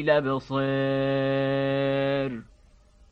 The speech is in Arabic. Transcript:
الأبصار